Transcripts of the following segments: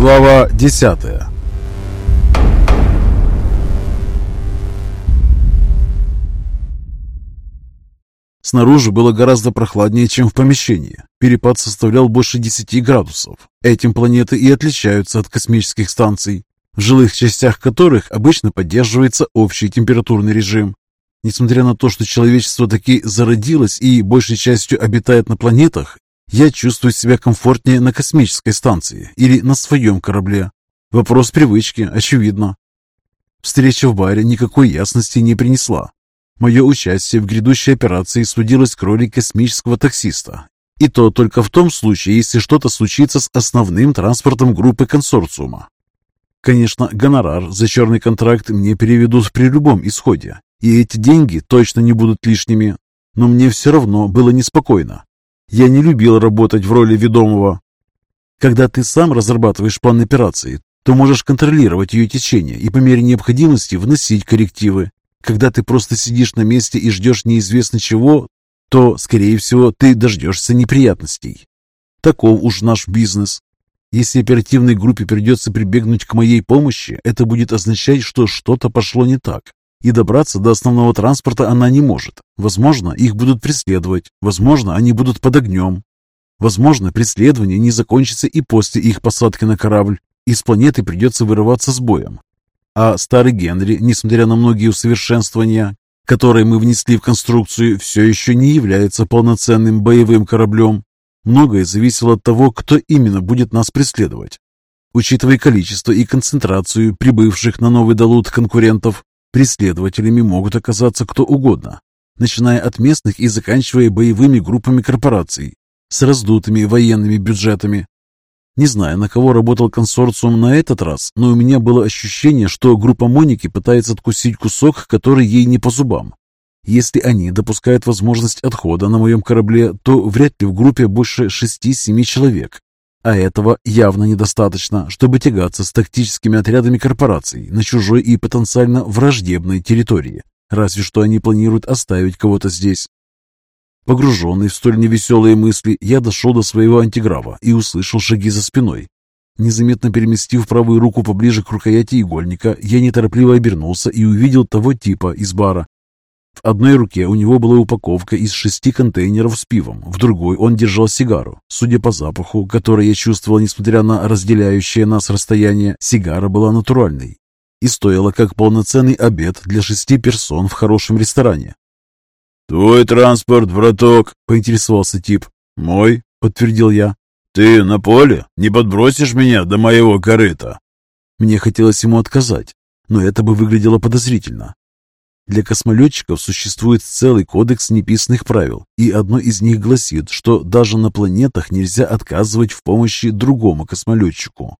Глава 10 Снаружи было гораздо прохладнее, чем в помещении. Перепад составлял больше 10 градусов. Этим планеты и отличаются от космических станций, в жилых частях которых обычно поддерживается общий температурный режим. Несмотря на то, что человечество таки зародилось и большей частью обитает на планетах, я чувствую себя комфортнее на космической станции или на своем корабле. Вопрос привычки, очевидно. Встреча в баре никакой ясности не принесла. Мое участие в грядущей операции судилось к роли космического таксиста. И то только в том случае, если что-то случится с основным транспортом группы консорциума. Конечно, гонорар за черный контракт мне переведут при любом исходе, и эти деньги точно не будут лишними. Но мне все равно было неспокойно. Я не любил работать в роли ведомого. Когда ты сам разрабатываешь план операции, то можешь контролировать ее течение и по мере необходимости вносить коррективы. Когда ты просто сидишь на месте и ждешь неизвестно чего, то, скорее всего, ты дождешься неприятностей. Таков уж наш бизнес. Если оперативной группе придется прибегнуть к моей помощи, это будет означать, что что-то пошло не так. И добраться до основного транспорта она не может. Возможно, их будут преследовать. Возможно, они будут под огнем. Возможно, преследование не закончится и после их посадки на корабль. И с планеты придется вырываться с боем. А старый Генри, несмотря на многие усовершенствования, которые мы внесли в конструкцию, все еще не является полноценным боевым кораблем. Многое зависело от того, кто именно будет нас преследовать. Учитывая количество и концентрацию прибывших на новый Далут конкурентов, преследователями могут оказаться кто угодно, начиная от местных и заканчивая боевыми группами корпораций с раздутыми военными бюджетами, не знаю, на кого работал консорциум на этот раз, но у меня было ощущение, что группа Моники пытается откусить кусок, который ей не по зубам. Если они допускают возможность отхода на моем корабле, то вряд ли в группе больше 6-7 человек. А этого явно недостаточно, чтобы тягаться с тактическими отрядами корпораций на чужой и потенциально враждебной территории. Разве что они планируют оставить кого-то здесь. Погруженный в столь невеселые мысли, я дошел до своего антиграва и услышал шаги за спиной. Незаметно переместив правую руку поближе к рукояти игольника, я неторопливо обернулся и увидел того типа из бара. В одной руке у него была упаковка из шести контейнеров с пивом, в другой он держал сигару. Судя по запаху, который я чувствовал, несмотря на разделяющее нас расстояние, сигара была натуральной и стоила как полноценный обед для шести персон в хорошем ресторане. «Твой транспорт, браток?» — поинтересовался тип. «Мой», — подтвердил я. «Ты на поле? Не подбросишь меня до моего корыта?» Мне хотелось ему отказать, но это бы выглядело подозрительно. Для космолетчиков существует целый кодекс неписанных правил, и одно из них гласит, что даже на планетах нельзя отказывать в помощи другому космолетчику.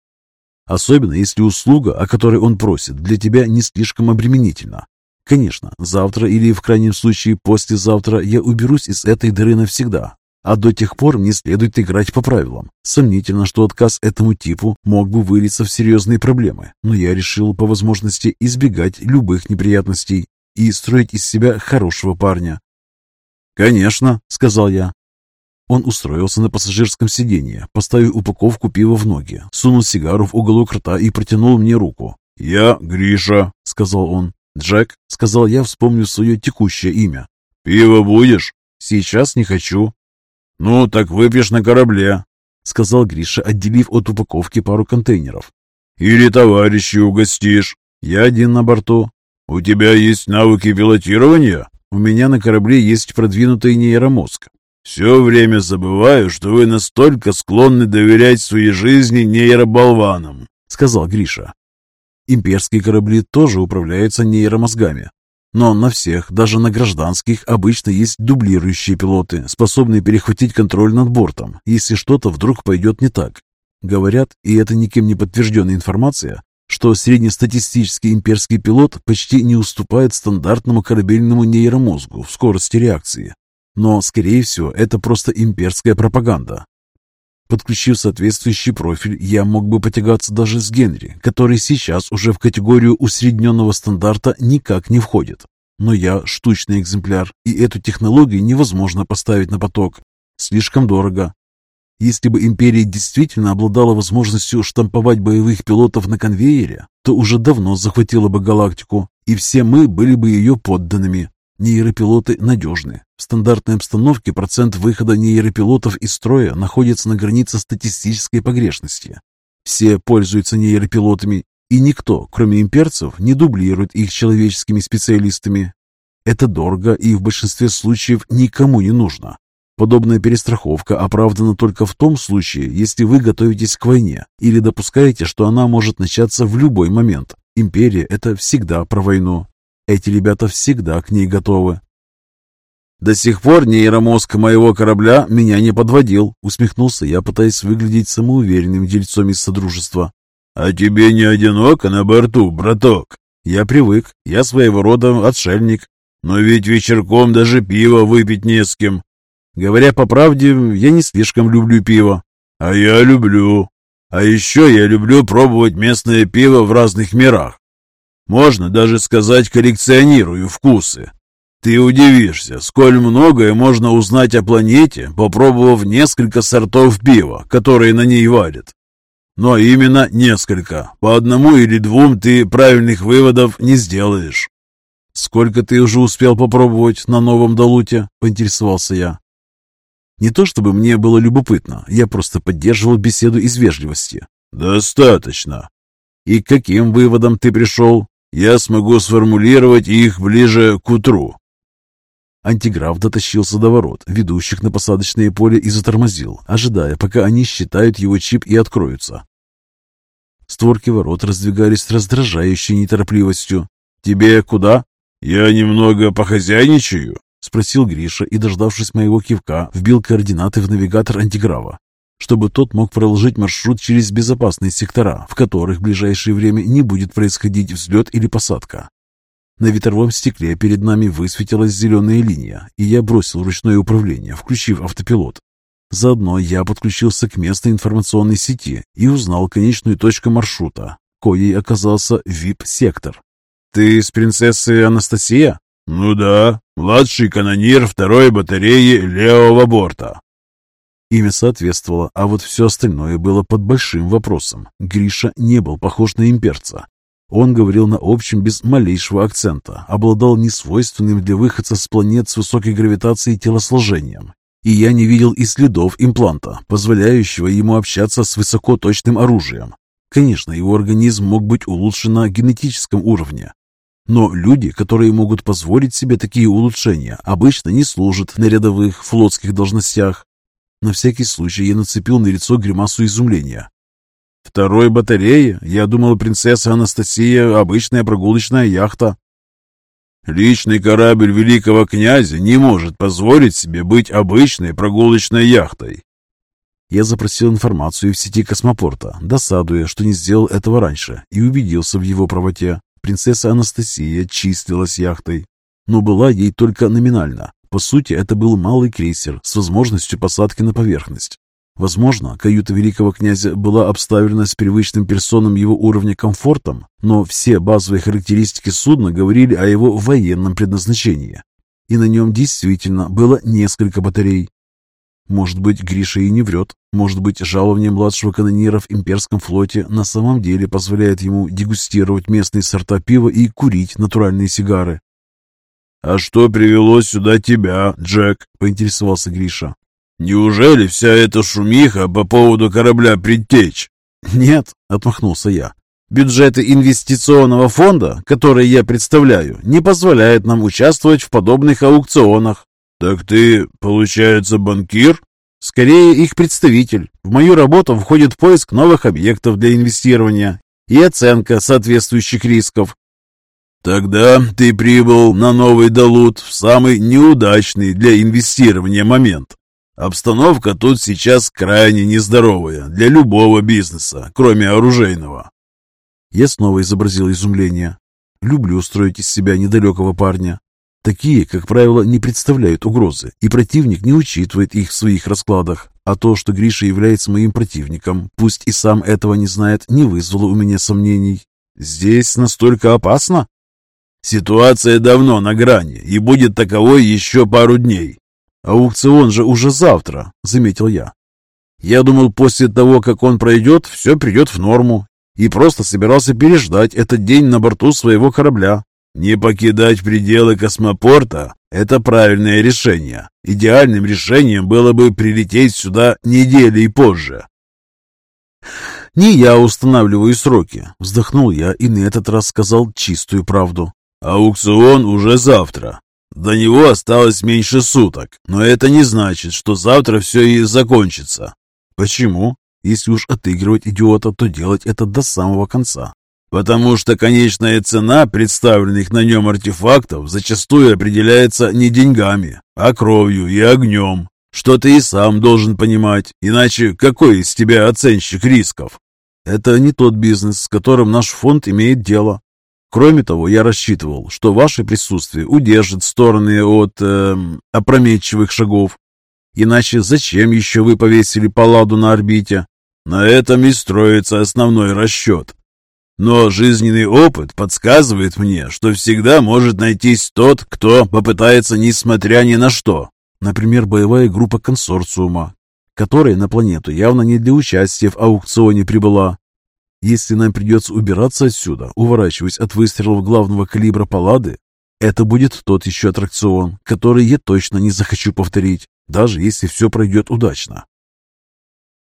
Особенно если услуга, о которой он просит, для тебя не слишком обременительна. Конечно, завтра или в крайнем случае послезавтра я уберусь из этой дыры навсегда. А до тех пор мне следует играть по правилам. Сомнительно, что отказ этому типу мог бы вылиться в серьезные проблемы, но я решил по возможности избегать любых неприятностей и строить из себя хорошего парня. «Конечно», — сказал я. Он устроился на пассажирском сиденье, поставив упаковку пива в ноги, сунул сигару в уголок рта и протянул мне руку. «Я Гриша», — сказал он. «Джек», — сказал я, вспомнив свое текущее имя. «Пиво будешь?» «Сейчас не хочу». «Ну, так выпьешь на корабле», — сказал Гриша, отделив от упаковки пару контейнеров. «Или товарищей угостишь. Я один на борту». «У тебя есть навыки пилотирования?» «У меня на корабле есть продвинутый нейромозг». «Все время забываю, что вы настолько склонны доверять своей жизни нейроболванам», — сказал Гриша. Имперские корабли тоже управляются нейромозгами. Но на всех, даже на гражданских, обычно есть дублирующие пилоты, способные перехватить контроль над бортом, если что-то вдруг пойдет не так. Говорят, и это никем не подтвержденная информация, что среднестатистический имперский пилот почти не уступает стандартному корабельному нейромозгу в скорости реакции. Но, скорее всего, это просто имперская пропаганда, Подключив соответствующий профиль, я мог бы потягаться даже с Генри, который сейчас уже в категорию усредненного стандарта никак не входит. Но я штучный экземпляр, и эту технологию невозможно поставить на поток. Слишком дорого. Если бы империя действительно обладала возможностью штамповать боевых пилотов на конвейере, то уже давно захватила бы галактику, и все мы были бы ее подданными. Нейропилоты надежны. В стандартной обстановке процент выхода нейропилотов из строя находится на границе статистической погрешности. Все пользуются нейропилотами, и никто, кроме имперцев, не дублирует их человеческими специалистами. Это дорого и в большинстве случаев никому не нужно. Подобная перестраховка оправдана только в том случае, если вы готовитесь к войне или допускаете, что она может начаться в любой момент. Империя – это всегда про войну. Эти ребята всегда к ней готовы. «До сих пор нейромозг моего корабля меня не подводил», усмехнулся я, пытаясь выглядеть самоуверенным дельцом из Содружества. «А тебе не одиноко на борту, браток?» «Я привык, я своего рода отшельник. Но ведь вечерком даже пиво выпить не с кем. Говоря по правде, я не слишком люблю пиво». «А я люблю. А еще я люблю пробовать местное пиво в разных мирах. Можно даже сказать, коллекционирую вкусы. Ты удивишься, сколь многое можно узнать о планете, попробовав несколько сортов пива, которые на ней варят. Но именно несколько. По одному или двум ты правильных выводов не сделаешь. «Сколько ты уже успел попробовать на новом Далуте?» – поинтересовался я. Не то чтобы мне было любопытно, я просто поддерживал беседу из вежливости. «Достаточно. И к каким выводам ты пришел? Я смогу сформулировать их ближе к утру. Антиграф дотащился до ворот, ведущих на посадочное поле, и затормозил, ожидая, пока они считают его чип и откроются. Створки ворот раздвигались с раздражающей неторопливостью. «Тебе куда?» «Я немного похозяйничаю», — спросил Гриша и, дождавшись моего кивка, вбил координаты в навигатор антиграфа, чтобы тот мог проложить маршрут через безопасные сектора, в которых в ближайшее время не будет происходить взлет или посадка. На ветровом стекле перед нами высветилась зеленая линия, и я бросил ручное управление, включив автопилот. Заодно я подключился к местной информационной сети и узнал конечную точку маршрута, коей оказался VIP-сектор. «Ты с принцессой Анастасия?» «Ну да, младший канонир второй батареи левого борта». Имя соответствовало, а вот все остальное было под большим вопросом. Гриша не был похож на имперца, он говорил на общем без малейшего акцента, обладал несвойственным для выходца с планет с высокой гравитацией телосложением. И я не видел и следов импланта, позволяющего ему общаться с высокоточным оружием. Конечно, его организм мог быть улучшен на генетическом уровне. Но люди, которые могут позволить себе такие улучшения, обычно не служат на рядовых флотских должностях. На всякий случай я нацепил на лицо гримасу изумления. Второй батареи? Я думал, принцесса Анастасия — обычная прогулочная яхта. Личный корабль великого князя не может позволить себе быть обычной прогулочной яхтой. Я запросил информацию в сети космопорта, досадуя, что не сделал этого раньше, и убедился в его правоте. Принцесса Анастасия числилась яхтой, но была ей только номинально. По сути, это был малый крейсер с возможностью посадки на поверхность. Возможно, каюта великого князя была обставлена с привычным персонам его уровня комфортом, но все базовые характеристики судна говорили о его военном предназначении. И на нем действительно было несколько батарей. Может быть, Гриша и не врет. Может быть, жалование младшего канонира в имперском флоте на самом деле позволяет ему дегустировать местные сорта пива и курить натуральные сигары. «А что привело сюда тебя, Джек?» – поинтересовался Гриша. Неужели вся эта шумиха по поводу корабля «Предтечь»?» «Нет», — отмахнулся я. «Бюджеты инвестиционного фонда, который я представляю, не позволяют нам участвовать в подобных аукционах». «Так ты, получается, банкир?» «Скорее их представитель. В мою работу входит поиск новых объектов для инвестирования и оценка соответствующих рисков. Тогда ты прибыл на новый Далут в самый неудачный для инвестирования момент. Обстановка тут сейчас крайне нездоровая для любого бизнеса, кроме оружейного. Я снова изобразил изумление. Люблю строить из себя недалекого парня. Такие, как правило, не представляют угрозы, и противник не учитывает их в своих раскладах. А то, что Гриша является моим противником, пусть и сам этого не знает, не вызвало у меня сомнений. Здесь настолько опасно? Ситуация давно на грани и будет таковой еще пару дней. «Аукцион же уже завтра», — заметил я. Я думал, после того, как он пройдет, все придет в норму, и просто собирался переждать этот день на борту своего корабля. Не покидать пределы космопорта – это правильное решение. Идеальным решением было бы прилететь сюда недели позже. «Не я устанавливаю сроки», – вздохнул я и на этот раз сказал чистую правду. «Аукцион уже завтра. До него осталось меньше суток, но это не значит, что завтра все и закончится». «Почему? Если уж отыгрывать идиота, то делать это до самого конца». «Потому что конечная цена представленных на нем артефактов зачастую определяется не деньгами, а кровью и огнем, что ты и сам должен понимать, иначе какой из тебя оценщик рисков? Это не тот бизнес, с которым наш фонд имеет дело. Кроме того, я рассчитывал, что ваше присутствие удержит стороны от э, опрометчивых шагов. Иначе зачем еще вы повесили паладу на орбите? На этом и строится основной расчет. Но жизненный опыт подсказывает мне, что всегда может найтись тот, кто попытается несмотря ни на что. Например, боевая группа консорциума, которая на планету явно не для участия в аукционе прибыла. Если нам придется убираться отсюда, уворачиваясь от выстрелов главного калибра палады, это будет тот еще аттракцион, который я точно не захочу повторить, даже если все пройдет удачно.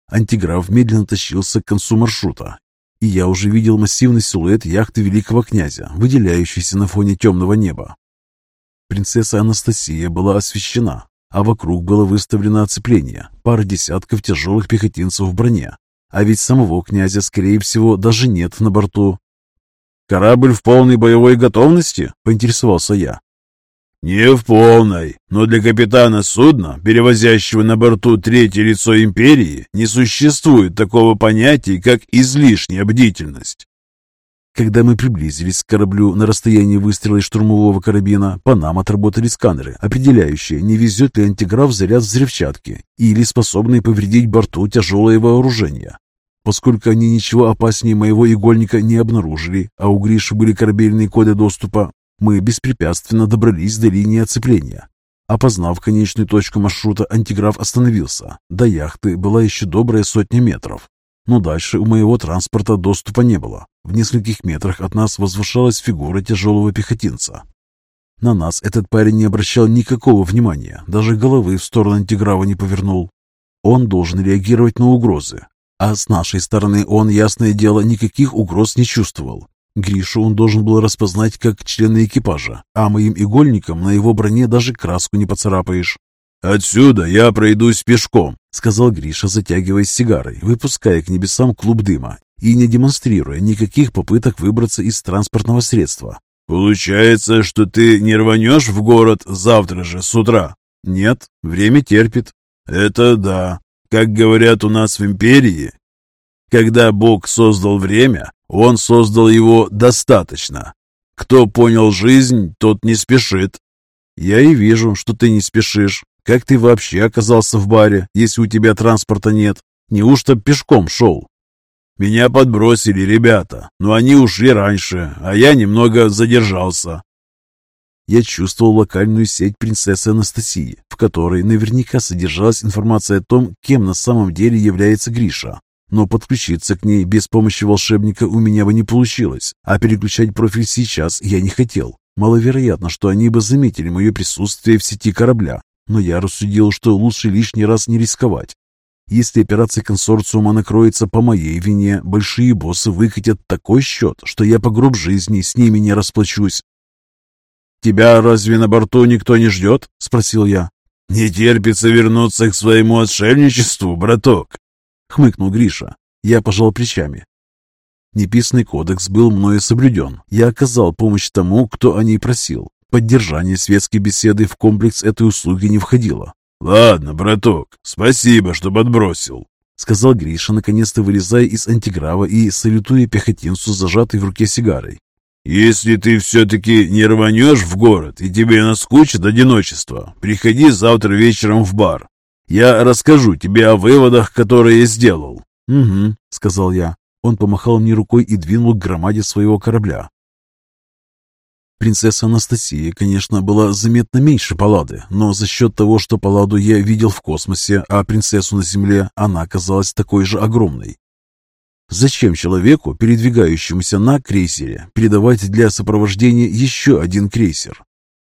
Антиграф медленно тащился к концу маршрута, и я уже видел массивный силуэт яхты великого князя, выделяющийся на фоне темного неба. Принцесса Анастасия была освещена, а вокруг было выставлено оцепление, пара десятков тяжелых пехотинцев в броне. А ведь самого князя, скорее всего, даже нет на борту. «Корабль в полной боевой готовности?» – поинтересовался я. «Не в полной, но для капитана судна, перевозящего на борту третье лицо империи, не существует такого понятия, как излишняя бдительность. Когда мы приблизились к кораблю на расстоянии выстрела из штурмового карабина, по нам отработали сканеры, определяющие, не везет ли антиграф заряд взрывчатки или способный повредить борту тяжелое вооружение. Поскольку они ничего опаснее моего игольника не обнаружили, а у Гриши были корабельные коды доступа, мы беспрепятственно добрались до линии оцепления. Опознав конечную точку маршрута, антиграф остановился. До яхты была еще добрая сотня метров. Но дальше у моего транспорта доступа не было. В нескольких метрах от нас возвышалась фигура тяжелого пехотинца. На нас этот парень не обращал никакого внимания, даже головы в сторону антиграва не повернул. Он должен реагировать на угрозы, а с нашей стороны он, ясное дело, никаких угроз не чувствовал. Гришу он должен был распознать как члена экипажа, а моим игольником на его броне даже краску не поцарапаешь. «Отсюда я пройдусь пешком», — сказал Гриша, затягиваясь сигарой, выпуская к небесам клуб дыма и не демонстрируя никаких попыток выбраться из транспортного средства. «Получается, что ты не рванешь в город завтра же с утра?» «Нет, время терпит». «Это да. Как говорят у нас в империи, когда Бог создал время, Он создал его достаточно. Кто понял жизнь, тот не спешит». «Я и вижу, что ты не спешишь. Как ты вообще оказался в баре, если у тебя транспорта нет? Неужто пешком шел?» «Меня подбросили ребята, но они ушли раньше, а я немного задержался». Я чувствовал локальную сеть принцессы Анастасии, в которой наверняка содержалась информация о том, кем на самом деле является Гриша. Но подключиться к ней без помощи волшебника у меня бы не получилось, а переключать профиль сейчас я не хотел. Маловероятно, что они бы заметили мое присутствие в сети корабля, но я рассудил, что лучше лишний раз не рисковать. Если операция консорциума накроется по моей вине, большие боссы выкатят такой счет, что я по гроб жизни с ними не расплачусь. «Тебя разве на борту никто не ждет?» — спросил я. «Не терпится вернуться к своему отшельничеству, браток!» — хмыкнул Гриша. Я пожал плечами. Неписанный кодекс был мною соблюден. Я оказал помощь тому, кто о ней просил. Поддержание светской беседы в комплекс этой услуги не входило. «Ладно, браток, спасибо, что подбросил», — сказал Гриша, наконец-то вылезая из антиграва и салютуя пехотинцу, зажатой в руке сигарой. «Если ты все-таки не рванешь в город и тебе наскучит одиночество, приходи завтра вечером в бар. Я расскажу тебе о выводах, которые сделал». «Угу», — сказал я. Он помахал мне рукой и двинул к громаде своего корабля. Принцесса Анастасия, конечно, была заметно меньше Паллады, но за счет того, что Палладу я видел в космосе, а принцессу на Земле, она оказалась такой же огромной. Зачем человеку, передвигающемуся на крейсере, передавать для сопровождения еще один крейсер?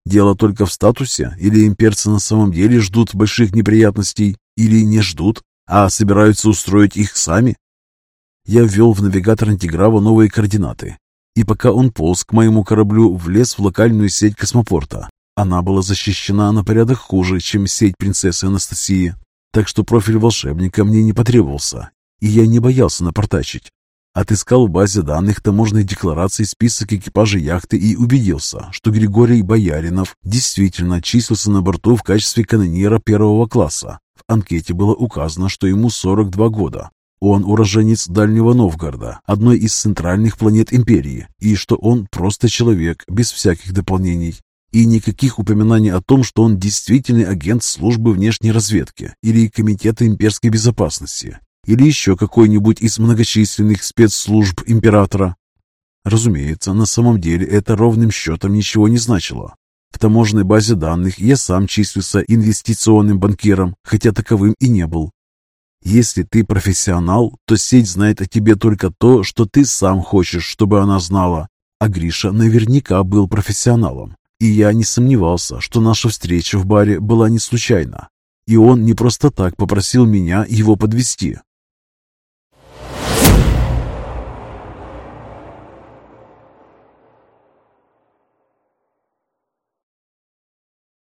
Дело только в статусе, или имперцы на самом деле ждут больших неприятностей, или не ждут, а собираются устроить их сами? Я ввел в навигатор антиграва новые координаты, и пока он полз к моему кораблю, влез в локальную сеть космопорта. Она была защищена на порядок хуже, чем сеть принцессы Анастасии, так что профиль волшебника мне не потребовался, и я не боялся напортачить. Отыскал в базе данных таможенной декларации список экипажа яхты и убедился, что Григорий Бояринов действительно числился на борту в качестве канонира первого класса. В анкете было указано, что ему 42 года. Он уроженец Дальнего Новгорода, одной из центральных планет Империи, и что он просто человек, без всяких дополнений. И никаких упоминаний о том, что он действительный агент службы внешней разведки или Комитета имперской безопасности, или еще какой-нибудь из многочисленных спецслужб императора. Разумеется, на самом деле это ровным счетом ничего не значило. В таможенной базе данных я сам числился инвестиционным банкиром, хотя таковым и не был. Если ты профессионал, то сеть знает о тебе только то, что ты сам хочешь, чтобы она знала. А Гриша наверняка был профессионалом. И я не сомневался, что наша встреча в баре была не случайна. И он не просто так попросил меня его подвести.